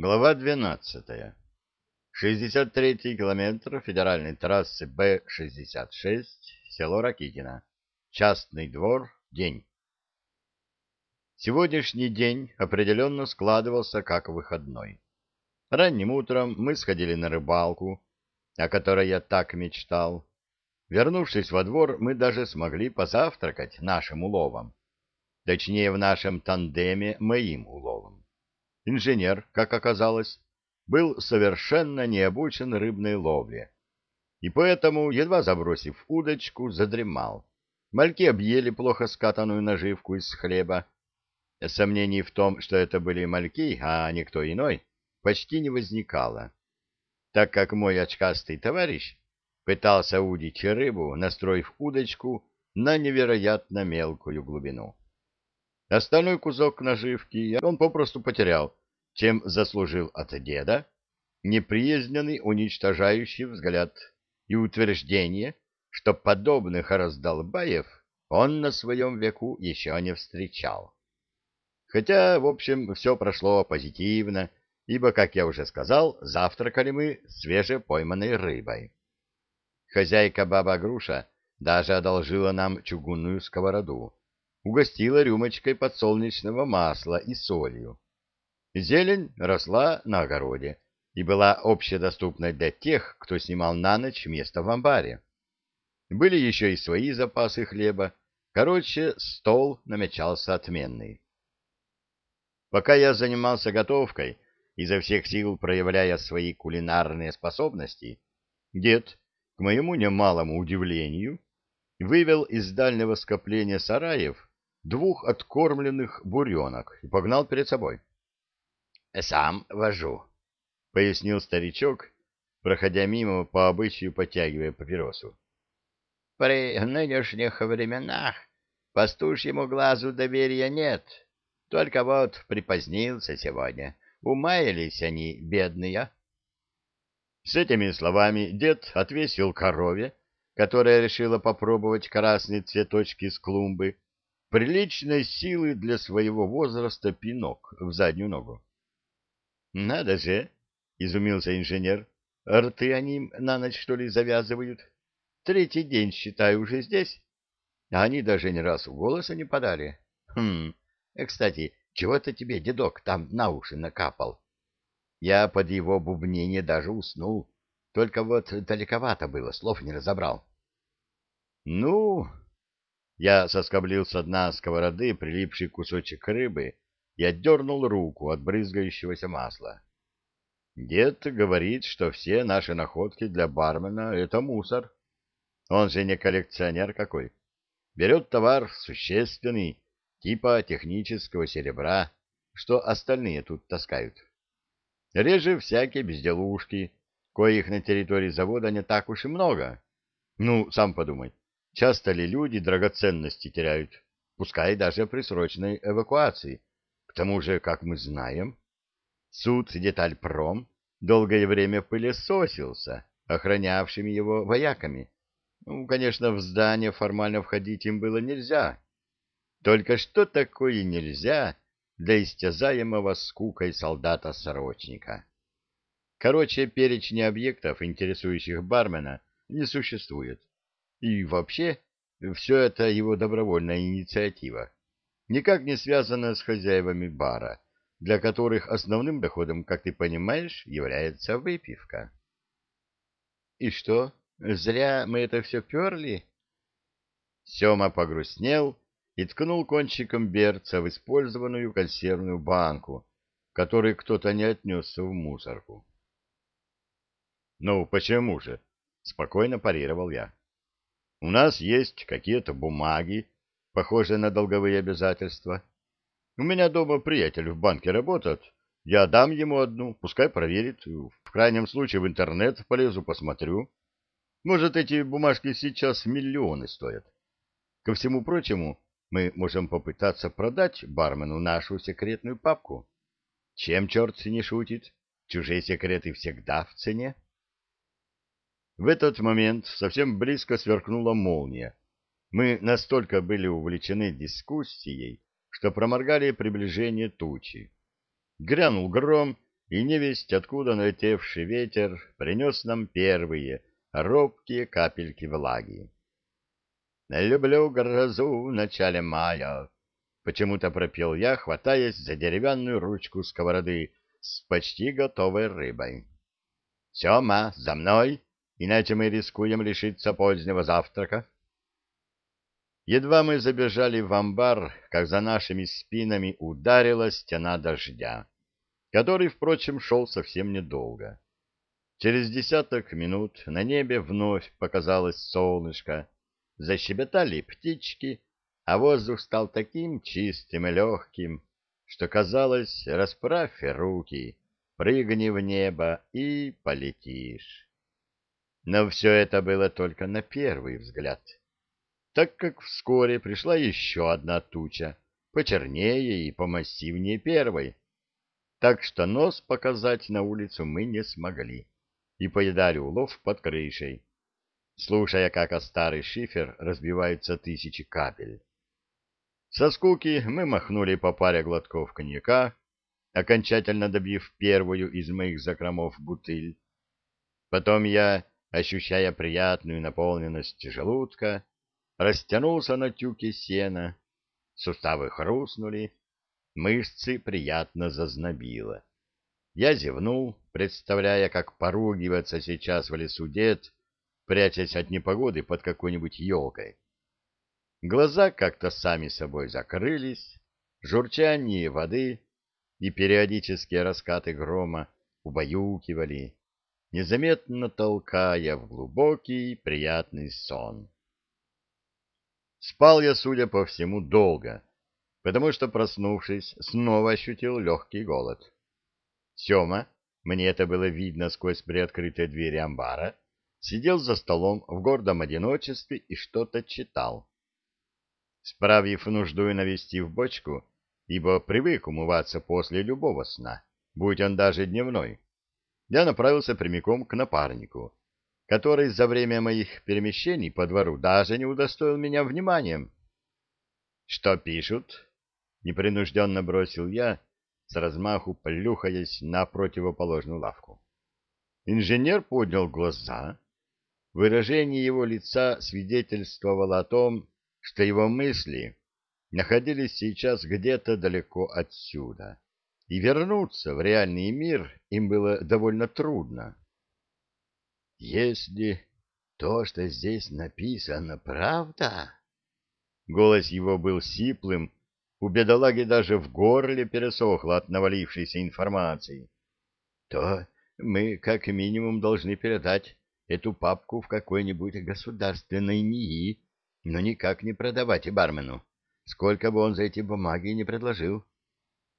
Глава 12. 63-й километр федеральной трассы Б-66, село Ракитино. Частный двор, день. Сегодняшний день определенно складывался как выходной. Ранним утром мы сходили на рыбалку, о которой я так мечтал. Вернувшись во двор, мы даже смогли позавтракать нашим уловом. Точнее, в нашем тандеме моим уловом. Инженер, как оказалось, был совершенно не обучен рыбной ловле, и поэтому, едва забросив удочку, задремал. Мальки объели плохо скатанную наживку из хлеба. Сомнений в том, что это были мальки, а не кто иной, почти не возникало, так как мой очкастый товарищ пытался удить рыбу, настроив удочку на невероятно мелкую глубину. Остальной кусок наживки он попросту потерял, чем заслужил от деда неприязненный уничтожающий взгляд и утверждение, что подобных раздолбаев он на своем веку еще не встречал. Хотя, в общем, все прошло позитивно, ибо, как я уже сказал, завтракали мы свежепойманной рыбой. Хозяйка баба Груша даже одолжила нам чугунную сковороду, угостила рюмочкой подсолнечного масла и солью. Зелень росла на огороде и была общедоступна для тех, кто снимал на ночь место в амбаре. Были еще и свои запасы хлеба. Короче, стол намечался отменный. Пока я занимался готовкой, изо всех сил проявляя свои кулинарные способности, дед, к моему немалому удивлению, вывел из дальнего скопления сараев двух откормленных буренок и погнал перед собой. — Сам вожу, — пояснил старичок, проходя мимо по обычаю потягивая папиросу. — При нынешних временах пастушьему глазу доверия нет, только вот припозднился сегодня. Умаялись они, бедные. С этими словами дед отвесил корове, которая решила попробовать красные цветочки с клумбы, приличной силы для своего возраста пинок в заднюю ногу. Надо же, изумился инженер. Рты они на ночь, что ли, завязывают? Третий день, считай, уже здесь. А они даже ни разу голоса не подали. Хм, э, кстати, чего это тебе дедок там на уши накапал? Я под его бубнение даже уснул. Только вот далековато было, слов не разобрал. Ну, я соскоблил со дна сковороды прилипший кусочек рыбы и отдернул руку от брызгающегося масла. Дед говорит, что все наши находки для бармена — это мусор. Он же не коллекционер какой. Берет товар существенный, типа технического серебра, что остальные тут таскают. Реже всякие безделушки, коих на территории завода не так уж и много. Ну, сам подумай, часто ли люди драгоценности теряют, пускай даже при срочной эвакуации, тому же, как мы знаем, суд Детальпром долгое время пылесосился охранявшими его вояками. Ну, конечно, в здание формально входить им было нельзя. Только что такое нельзя для истязаемого скукой солдата-сорочника? Короче, перечня объектов, интересующих бармена, не существует. И вообще, все это его добровольная инициатива никак не связано с хозяевами бара, для которых основным доходом, как ты понимаешь, является выпивка. — И что, зря мы это все перли? Сема погрустнел и ткнул кончиком берца в использованную консервную банку, которую кто-то не отнес в мусорку. — Ну, почему же? — спокойно парировал я. — У нас есть какие-то бумаги, похожее на долговые обязательства. У меня дома приятель в банке работает. Я дам ему одну, пускай проверит. В крайнем случае в интернет полезу, посмотрю. Может, эти бумажки сейчас миллионы стоят. Ко всему прочему, мы можем попытаться продать бармену нашу секретную папку. Чем черт не шутит? Чужие секреты всегда в цене. В этот момент совсем близко сверкнула молния, мы настолько были увлечены дискуссией, что проморгали приближение тучи. Грянул гром, и невесть откуда налетевший ветер принес нам первые робкие капельки влаги. «Люблю грозу в начале мая», — почему-то пропел я, хватаясь за деревянную ручку сковороды с почти готовой рыбой. «Сема, за мной, иначе мы рискуем лишиться позднего завтрака». Едва мы забежали в амбар, как за нашими спинами ударила стена дождя, который, впрочем, шел совсем недолго. Через десяток минут на небе вновь показалось солнышко, защебетали птички, а воздух стал таким чистым и легким, что казалось, расправь руки, прыгни в небо и полетишь. Но все это было только на первый взгляд, так как вскоре пришла еще одна туча, почернее и помассивнее первой, так что нос показать на улицу мы не смогли и поедали улов под крышей слушая, как о старый шифер разбиваются тысячи капель. Со скуки мы махнули по паре глотков коньяка, окончательно добив первую из моих закромов бутыль. Потом я, ощущая приятную наполненность желудка, растянулся на тюке сена, суставы хрустнули, мышцы приятно зазнобило. Я зевнул, представляя, как поругиваться сейчас в лесу дед, прячась от непогоды под какой-нибудь елкой. Глаза как-то сами собой закрылись, журчание воды и периодические раскаты грома убаюкивали, незаметно толкая в глубокий приятный сон. Спал я, судя по всему, долго, потому что, проснувшись, снова ощутил легкий голод. Сема, мне это было видно сквозь приоткрытые двери амбара, сидел за столом в гордом одиночестве и что-то читал. Справив нужду и навестив бочку, ибо привык умываться после любого сна, будь он даже дневной, я направился прямиком к напарнику, который за время моих перемещений по двору даже не удостоил меня вниманием. — Что пишут? — непринужденно бросил я, с размаху плюхаясь на противоположную лавку. Инженер поднял глаза Выражение его лица свидетельствовало о том, что его мысли находились сейчас где-то далеко отсюда, и вернуться в реальный мир им было довольно трудно. «Если то, что здесь написано, правда...» Голос его был сиплым, у бедолаги даже в горле пересохло от навалившейся информации. «То мы как минимум должны передать эту папку в какой-нибудь государственной НИИ, но никак не продавать бармену, сколько бы он за эти бумаги не предложил.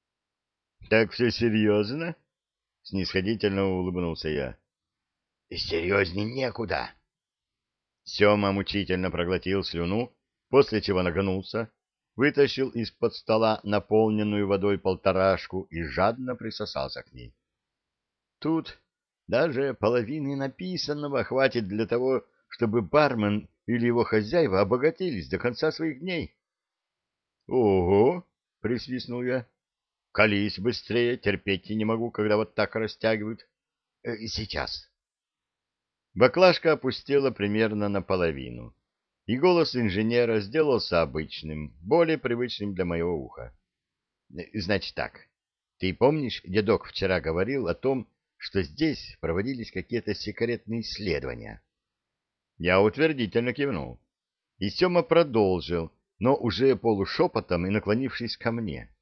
— Так все серьезно? — снисходительно улыбнулся я. — Серьезней некуда. Сема мучительно проглотил слюну, после чего нагнулся, вытащил из-под стола наполненную водой полторашку и жадно присосался к ней. Тут даже половины написанного хватит для того, чтобы бармен или его хозяева обогатились до конца своих дней. — Ого! — присвистнул я. — Колись быстрее, терпеть не могу, когда вот так растягивают. Э, — Сейчас. Баклажка опустела примерно наполовину, и голос инженера сделался обычным, более привычным для моего уха. Э, — Значит так, ты помнишь, дедок вчера говорил о том, что здесь проводились какие-то секретные исследования. Я утвердительно кивнул. И Сема продолжил, но уже полушепотом и наклонившись ко мне.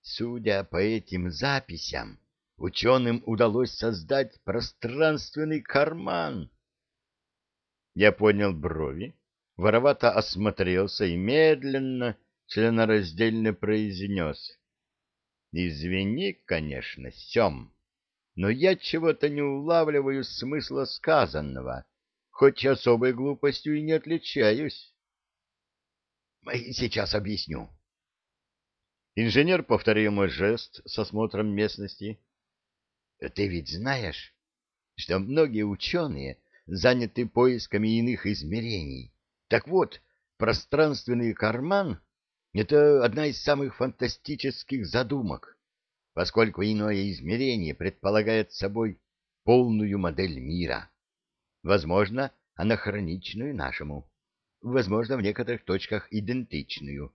Судя по этим записям, ученым удалось создать пространственный карман. Я поднял брови, воровато осмотрелся и медленно, членораздельно произнес. «Извини, конечно, Сем» но я чего-то не улавливаю смысла сказанного, хоть особой глупостью и не отличаюсь. Сейчас объясню. Инженер повторил мой жест с осмотром местности. Ты ведь знаешь, что многие ученые заняты поисками иных измерений. Так вот, пространственный карман — это одна из самых фантастических задумок. поскольку иное измерение предполагает собой полную модель мира, возможно, анахроничную нашему, возможно, в некоторых точках идентичную.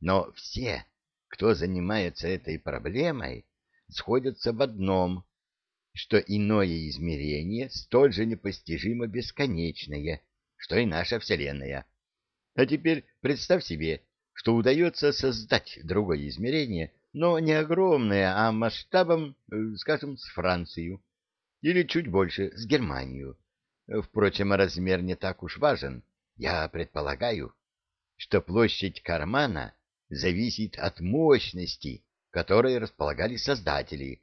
Но все, кто занимается этой проблемой, сходятся в одном, что иное измерение столь же непостижимо бесконечное, что и наша Вселенная. А теперь представь себе, что удается создать другое измерение, но не огромное, а масштабом, э, скажем, с Францию, или чуть больше, с Германию. Впрочем, размер не так уж важен. Я предполагаю, что площадь кармана зависит от мощности, которой располагали создатели.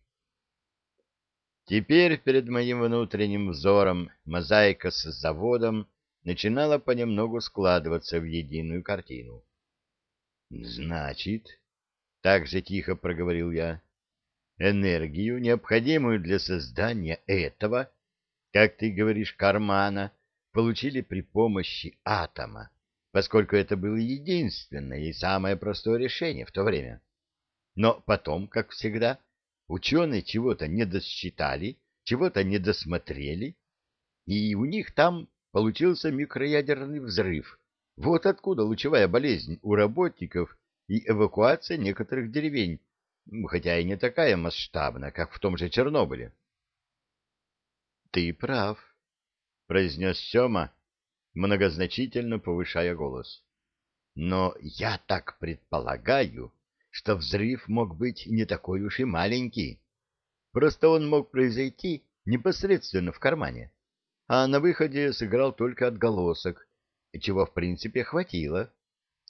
Теперь перед моим внутренним взором мозаика с заводом начинала понемногу складываться в единую картину. «Значит, — так же тихо проговорил я, — энергию, необходимую для создания этого, как ты говоришь, кармана, получили при помощи атома, поскольку это было единственное и самое простое решение в то время. Но потом, как всегда, ученые чего-то не досчитали, чего-то не досмотрели, и у них там получился микроядерный взрыв, вот откуда лучевая болезнь у работников и эвакуация некоторых деревень, хотя и не такая масштабная, как в том же Чернобыле. — Ты прав, — произнес Сема, многозначительно повышая голос. — Но я так предполагаю, что взрыв мог быть не такой уж и маленький. Просто он мог произойти непосредственно в кармане, а на выходе сыграл только отголосок, чего в принципе хватило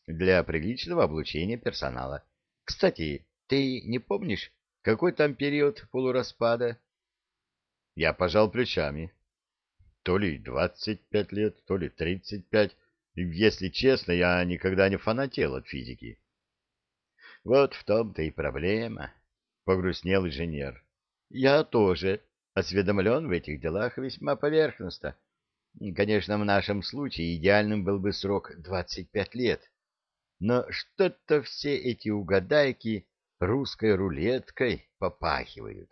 для приличного облучения персонала. Кстати, ты не помнишь, какой там период полураспада? Я пожал плечами. То ли двадцать пять лет, то ли тридцать пять. Если честно, я никогда не фанател от физики. Вот в том-то и проблема, — погрустнел инженер. Я тоже осведомлен в этих делах весьма поверхностно. Конечно, в нашем случае идеальным был бы срок 25 лет. Но что-то все эти угадайки русской рулеткой попахивают.